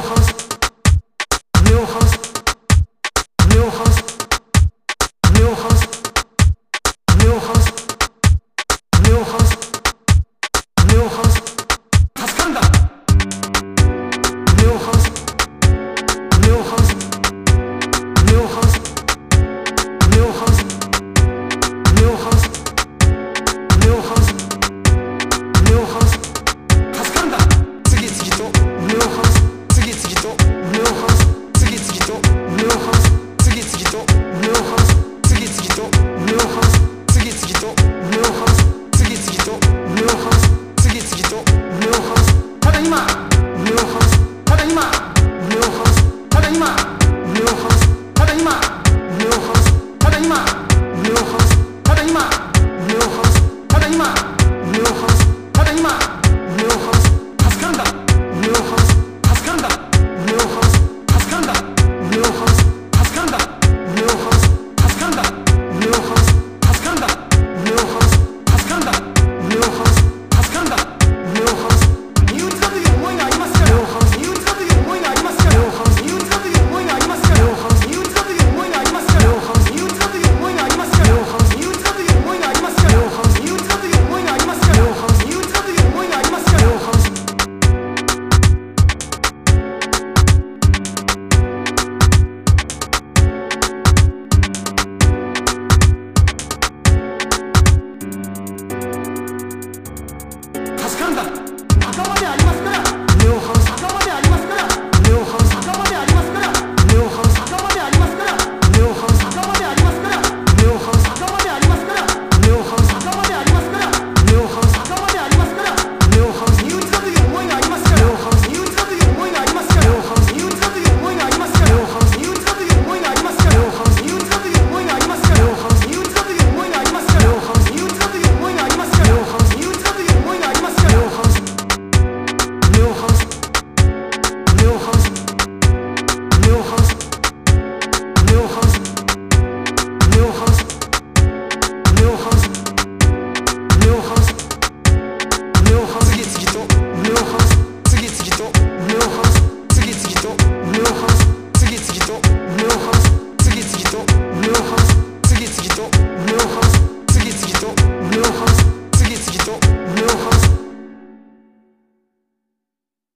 house. new you.